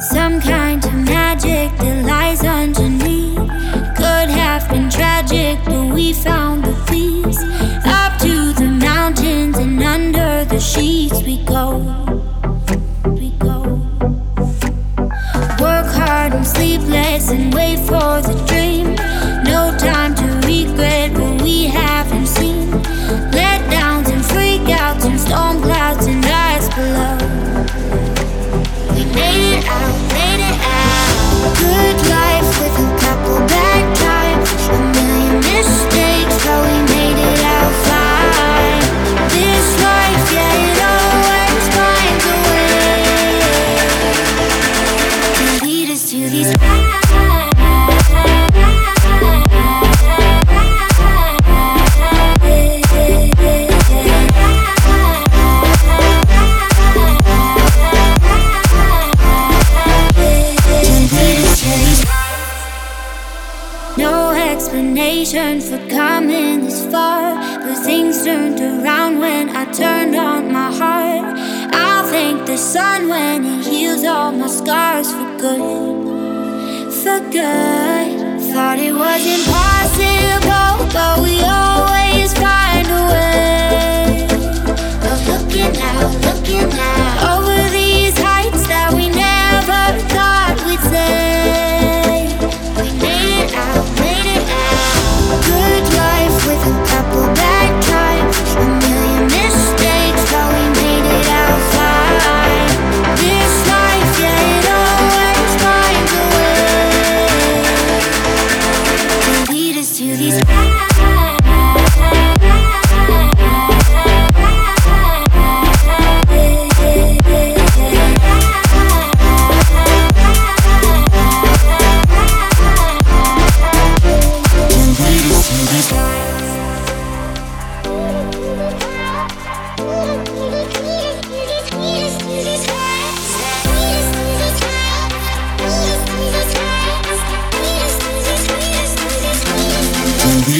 some kind of magic that lies underneath. Could have been tragic, but we found the peace. Up to the mountains and under the sheets we go. We go. Work hard and sleepless and wait for the dream. No time No explanation for coming this far, but things turned around when I turned on my heart. I'll thank the sun when it heals all my scars for good, for good. Thought it was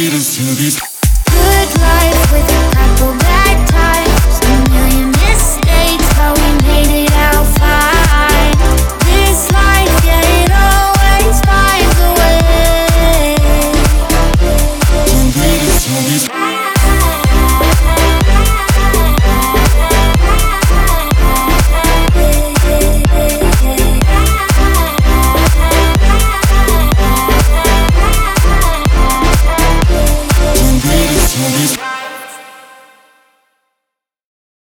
lead us to these